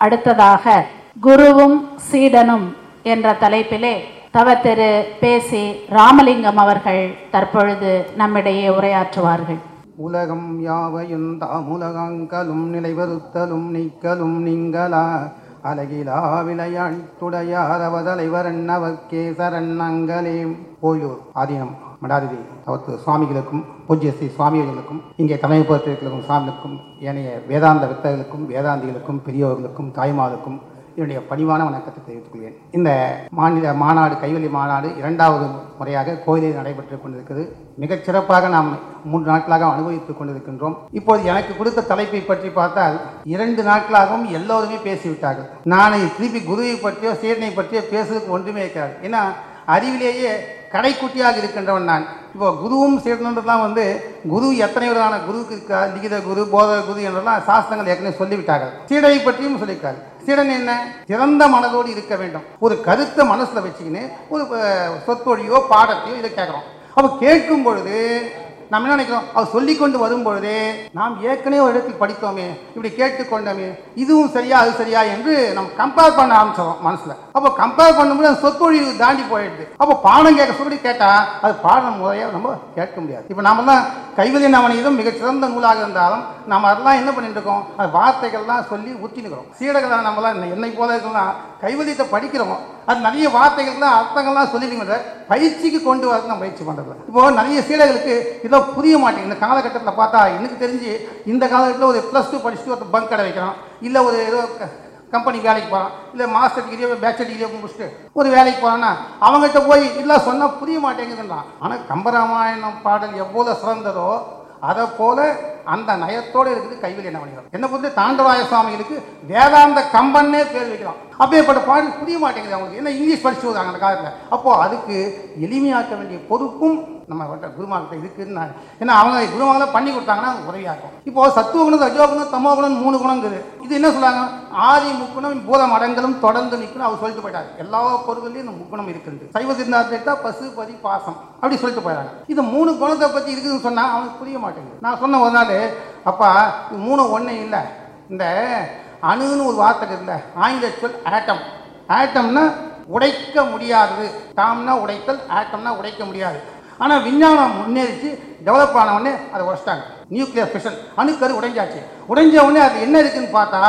அடுத்ததாக குருவும் சீடனும் என்ற தலைப்பிலே தவத்திரு பேசி ராமலிங்கம் அவர்கள் தற்பொழுது நம்மிடையே உரையாற்றுவார்கள். உலகம் யாவையும் தாமுலகங்களும் நிலைவருத்தலும் நீக்கலும் நீங்களா? அழகிலா விளையாட்டுடையார் அவதலைவரன் அவர்க்கே சரணங்களே போயூர் அதினம் மடாதிரி அவத்து சுவாமிகளுக்கும் பூஜ்ய ஸ்ரீ சுவாமிகளுக்கும் இங்கே தலைமை பொறுத்திருக்கும் சுவாமிகளுக்கும் ஏனைய வேதாந்த வித்தர்களுக்கும் வேதாந்திகளுக்கும் பெரியோர்களுக்கும் தாய்மார்களுக்கும் என்னுடைய பணிவான வணக்கத்தை தெரிவித்துக் கொள்கிறேன். இந்த மாநில மாநாடு கைவெளி மாநாடு இரண்டாவது முறையாக கோயிலில் நடைபெற்றுக் கொண்டிருக்கிறது. மிகச் சிறப்பாக நாம் மூன்று நாட்களாக அனுபவித்துக் கொண்டிருக்கின்றோம். இப்போது எனக்கு கொடுத்த தலைப்பை பற்றி பார்த்தால் இரண்டு நாட்களாகவும் எல்லோருமே பேசிவிட்டார்கள். நான் திருப்பி குருவை பற்றியோ சீரனை பற்றியோ பேசுவதற்கு ஒன்றுமே இருக்காது. ஏன்னா அறிவிலேயே கடைக்குட்டியாக இருக்கின்றவன் நான். இப்போ குருவும் சீடனன்றதுலாம் வந்து குரு எத்தனை விதமான குருவுக்கு இருக்கா? லிகித குரு போத குரு என்றெல்லாம் சாஸ்திரங்கள் ஏற்கனவே சொல்லிவிட்டார்கள். சீடை பற்றியும் சொல்லியிருக்காரு. சீடன் என்ன? திறந்த மனதோடு இருக்க வேண்டும். ஒரு கருத்தை மனசில் வச்சுக்கின்னு ஒரு சொற்பொழியோ பாடத்தையோ இதை கேட்குறோம். அப்போ கேட்கும் பொழுது நம்ம என்ன நினைக்கிறோம்? அவர் சொல்லி கொண்டு வரும்பொழுதே நாம் ஏற்கனவே ஒரு இடத்தில் படித்தோமே இப்படி கேட்டுக்கொண்டோமே இதுவும் சரியா அது சரியா என்று நம்ம கம்பேர் பண்ண ஆரம்பிச்சிடும் மனசுல. அப்போ கம்பேர் பண்ணும்போது அந்த சொற்பொழிவு தாண்டி போயிடுது. அப்போ பாடம் கேட்க சொல்லி கேட்டா அது பாடம் முறையாக நம்ம கேட்க முடியாது. இப்போ நாம தான் கைவலி மிக மிகச்சிறந்த நூலாக இருந்தாலும் நம்ம அதெல்லாம் என்ன பண்ணிட்டு இருக்கோம்? அது வார்த்தைகள்லாம் சொல்லி ஊற்றினுக்கிறோம் சீடர்கள் நம்மளாம் என்னை போல இருக்கலாம் கைவதியத்தை படிக்கிறோம். அது நிறைய வார்த்தைகள் தான் அர்த்தங்கள்லாம் சொல்லிடுங்க பயிற்சிக்கு கொண்டு வரது நான் பயிற்சி பண்ணுறது இப்போ நிறைய சீடர்களுக்கு இதோ புரிய மாட்டேங்குது. இந்த காலகட்டத்தில் பார்த்தா எனக்கு தெரிஞ்சு இந்த காலகட்டத்தில் ஒரு ப்ளஸ் டூ படிச்சுட்டு ஒரு பங்க் கடை வைக்கிறான். இல்லை ஒரு ஏதோ க- கம்பெனி வேலைக்கு போகிறான் இல்லை மாஸ்டர் டிகிரியோ பேச்சுலர் டிகிரியோ முடிச்சுட்டு ஒரு வேலைக்கு போகிறான்னா அவங்ககிட்ட போய் இல்லை சொன்னால் புரிய மாட்டேங்குதுன்றான். ஆனால் கம்பராமாயணம் பாடல் எவ்வளோ சிறந்ததோ அதை போல அந்த நயத்தோடு இருக்குது கைவில் என்ன வணிகம் என்ன பொறுத்து தாண்டவாய சுவாமிகளுக்கு வேதாந்த கம்பன்னே பேர் வைக்கலாம். அப்பேற்பட்ட பாடல் புரிய மாட்டேங்குது அவங்களுக்கு. என்ன இங்கிலீஷ் படிச்சு வருவாங்க அந்த காலத்தில். அப்போ அதுக்கு எளிமையாக்க வேண்டிய பொறுப்பும் நம்ம கிட்ட குருமார்கிட்ட இருக்குன்னு நான் ஏன்னா அவங்க குருமாங்கள பண்ணி கொடுத்தாங்கன்னா உதவியாக இருக்கும் இப்போ குணம் தமோ குணம் மூணு குணங்குது இது என்ன சொல்றாங்க? ஆதி முக்குணம் பூத மடங்களும் தொடர்ந்து நிற்கணும் அவர் சொல்லிட்டு போயிட்டார். எல்லா பொருள்களையும் இந்த முக்குணம் இருக்குது சைவ சித்தார்த்தம் எடுத்தால் பசு பதி பாசம் அப்படி சொல்லிட்டு போயிடாங்க இது மூணு குணத்தை பற்றி இருக்குதுன்னு சொன்னால் அவனுக்கு புரிய மாட்டேங்குது. நான் சொன்ன ஒரு நாள் அப்பா இது மூணு ஒன்றே இல்லை. இந்த அணுன்னு ஒரு வார்த்தை இல்லை ஆங்கில சொல் ஆட்டம் ஆட்டம்னா உடைக்க முடியாதது டாம்னா உடைத்தல் ஆட்டம்னா உடைக்க முடியாது. ஆனால் விஞ்ஞானம் முன்னேறிச்சு டெவலப் ஆன உடனே அதை உடச்சிட்டாங்க. நியூக்ளியர் ஃபிஷன் அணுக்கரு உடைஞ்சாச்சு. உடைஞ்ச உடனே அது என்ன இருக்குன்னு பார்த்தா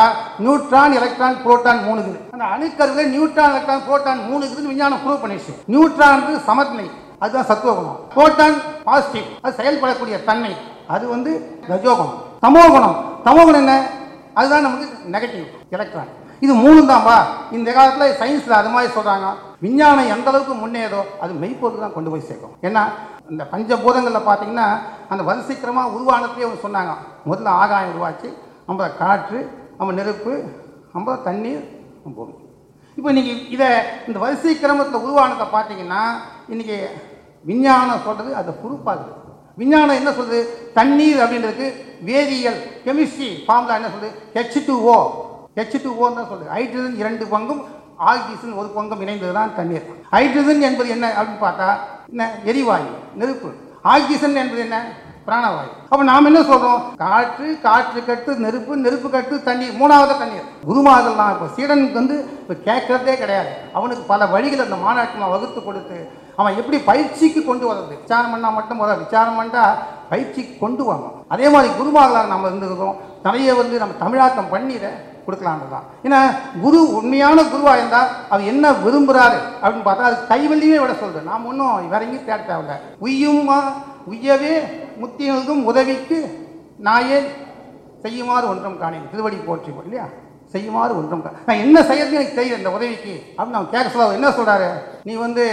நியூட்ரான் எலக்ட்ரான் புரோட்டான் மூணு இருக்குது அந்த அணுக்கருவில் நியூட்ரான் எலக்ட்ரான் புரோட்டான் மூணு இருக்குதுன்னு விஞ்ஞானம் ப்ரூவ் பண்ணிடுச்சு. நியூட்ரான் சமநிலை அதுதான் சத்துவகுணம் புரோட்டான் பாசிட்டிவ் அது செயல்படக்கூடிய தன்மை அது வந்து ரஜோகுணம் தமோகுணம் தமோகுணம் என்ன? அதுதான் நமக்கு நெகட்டிவ் எலக்ட்ரான் இது மூணு தான்பா இந்த காலத்தில் சயின்ஸில் அது மாதிரி சொல்கிறாங்க விஞ்ஞானம் எந்த அளவுக்கு முன்னேதோ அது மெய்ப்பொருள் தான் கொண்டு போய் சேர்க்கும். ஏன்னா இந்த பஞ்சபூதங்களில் பார்த்தீங்கன்னா அந்த வரிசைக்கிரமாக உருவானதுலேயே அவங்க சொன்னாங்க. முதல்ல ஆகாயம் உருவாச்சு நம்ம காற்று நம்ம நெருப்பு நம்ம தண்ணீர் பூமி. இப்போ இன்றைக்கி இதை இந்த வரிசை கிரமத்தில் உருவானதை பார்த்தீங்கன்னா இன்றைக்கி விஞ்ஞானம் சொல்கிறது அதை பொறுப்பாகுது விஞ்ஞானம் என்ன சொல்லுது? தண்ணீர் அப்படின்றதுக்கு வேதியியல் கெமிஸ்ட்ரி ஃபார்முலா என்ன சொல்லுது? H two O H two ஓன்னு தான் சொல்லுது. ஹைட்ரஜன் இரண்டு பங்கும் ஆக்சிஜன் ஒரு பங்கம் இணைந்தது தான் தண்ணீர். ஹைட்ரஜன் என்பது என்ன அப்படின்னு பார்த்தா என்ன? எரிவாயு நெருப்பு. ஆக்சிஜன் என்பது என்ன? பிராணவாயு. அப்போ நாம் என்ன சொல்கிறோம் காற்று காற்று கட்டு நெருப்பு நெருப்பு கட்டு தண்ணீர் மூணாவது தண்ணீர். குருமார்கள் இப்போ சீடனுக்கு வந்து இப்போ கேட்கறதே கிடையாது. அவனுக்கு பல வழிகள் அந்த மாநாட்டில் வகுத்து கொடுத்து அவன் எப்படி பயிற்சிக்கு கொண்டு வர்றது? விசாரம் பண்ணால் மட்டும் போதும் விசாரம் பண்ணால் பயிற்சிக்கு கொண்டு வரணும். அதே மாதிரி குருமார்களாக நம்ம இருந்திருக்கிறோம். நிறைய வந்து நம்ம தமிழாக்கம் பண்ணிட கொடுக்கலான்னு தான். ஏன்னா குரு உண்மையான குருவாக இருந்தால் அவர் என்ன விரும்புகிறாரு அப்படின்னு பார்த்தா அது கைவல்லியே விட சொல்கிறேன் நாம் ஒன்றும் வேற எங்கேயும் தேட தேவையில்ல. உய்யுமா உய்யவே முத்தியனுக்கும் உதவிக்கு நாயே செய்யுமாறு ஒன்றும் காணேன். திருவடி போற்றி இல்லையா? செய்யுமாறு ஒன்றும் கா- நான் என்ன செய்யறது எனக்கு தெரியும் இந்த உதவிக்கு. அப்படின்னு அவன் கேட்க சொல்ல என்ன சொல்கிறாரு நீ வந்து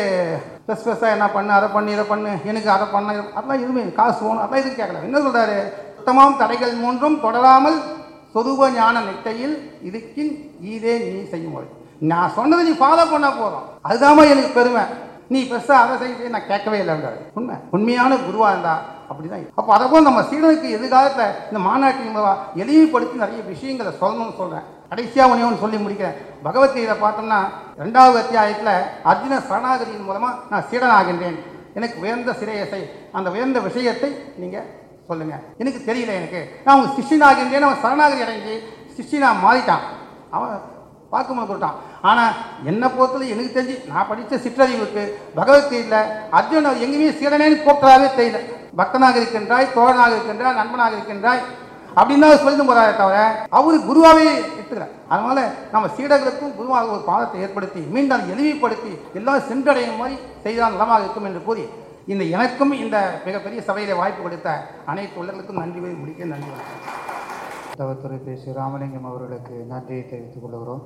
ப்ளஸ் ப்ளஸ்ஸாக என்ன பண்ணு அதை பண்ணு இதை பண்ணு எனக்கு அதை பண்ண அதெல்லாம் எதுவுமே காசு போகணும் அதெல்லாம் எதுவும் கேட்கல. என்ன சொல்கிறாரு சுத்தமாம் தடைகள் மூன்றும் தொடராமல் சொருப ஞான நெட்டையில் இருக்கின் ஈதே நீ செய்யும் முறை நான் சொன்னதை நீ ஃபாலோ பண்ணால் போதும். அதுதாம்மா எனக்கு பெருமை. நீ பெருசா அதை செய்ய நான் கேட்கவே இல்லைன்றாரு உண்மை. உண்மையான குருவா இருந்தா அப்படிதான் அப்போ அதை போல் நம்ம சீடனுக்கு எதிர்காலத்தில் இந்த மாநாட்டின் மூலமா எளிமைப்படுத்தி நிறைய விஷயங்களை சொல்லணும்னு சொல்றேன். கடைசியாக ஒண்ணே ஒன்று சொல்லி முடிக்கிறேன். பகவத்கீதை பார்த்தோம்னா ரெண்டாவது அத்தியாயத்தில் அர்ஜுன சரணாகதியின் மூலமா நான் சீடனாகின்றேன். எனக்கு உயர்ந்த சிரேயசை அந்த உயர்ந்த விஷயத்தை நீங்கள் சொல்லுங்க. எனக்கு தெரியல எனக்கு. நான் அவன் சிஷ்யனாக இருந்தேன் அவன் சரணாகரி அடைஞ்சு சிஷ்யனா மாறிட்டான். அவன் பார்க்கும்போது கொடுத்தான். ஆனால் என்னை பொறுத்தவரை எனக்கு தெரிஞ்சு நான் படித்த சிற்றறிவுக்கு பகவத்கீதையில் அர்ஜுன் எங்கேயுமே சீடனேன்னு கூப்பிட்டதாகவே தெரியல. பக்தனாக இருக்கின்றாய் தோழனாக இருக்கின்றாய் நண்பனாக இருக்கின்றாய் அப்படின்னு தான் சொல்லிட்டு போறாரே தவிர அவர் குருவாகவே எடுத்துக்கிறார் அதனால் நம்ம சீடர்களுக்கும் குருவாக ஒரு பாதத்தை ஏற்படுத்தி மீண்டும் அதை எளிமைப்படுத்தி எல்லாம் சென்றடையும் மாதிரி செய்தால் நலமாக இருக்கும் என்று கூறி இந்த எனக்கும் இந்த மிகப்பெரிய சபையிலே வாய்ப்பு கொடுத்த அனைத்து உள்ளர்களுக்கும் நன்றி கூறி முடிக்க நன்றி வணக்கம். தவத்துறை பேசி ராமலிங்கம் அவர்களுக்கு நன்றியை தெரிவித்துக் கொள்கிறோம்.